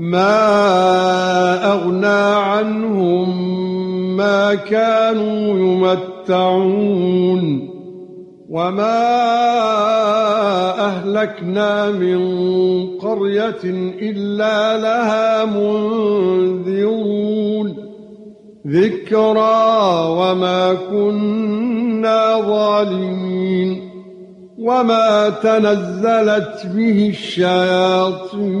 ما أغنى عنهم ما كانوا يمتعون وما أهلكنا من قرية إلا لها منذرون ذكرى وما كنا ظالمين وما تنزلت به الشياطين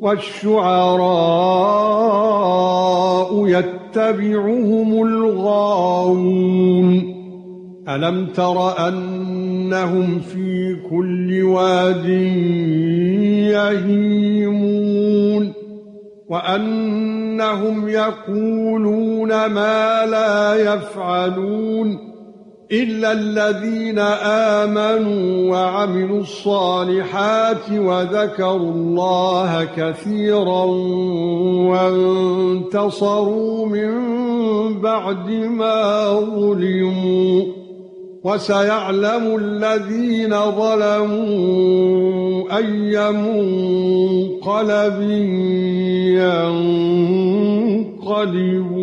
والشعراء يتبعهم الغاوون. ألم تر أنهم في كل واد يهيمون؟ وأنهم يقولون ما لا يفعلون؟ الا الذين امنوا وعملوا الصالحات وذكروا الله كثيرا وانتصروا من بعد ما ظلموا وسيعلم الذين ظلموا اي منقلب ينقلبون